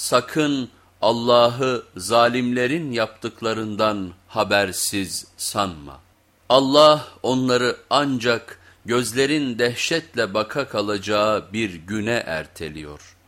Sakın Allah'ı zalimlerin yaptıklarından habersiz sanma. Allah onları ancak gözlerin dehşetle baka kalacağı bir güne erteliyor.''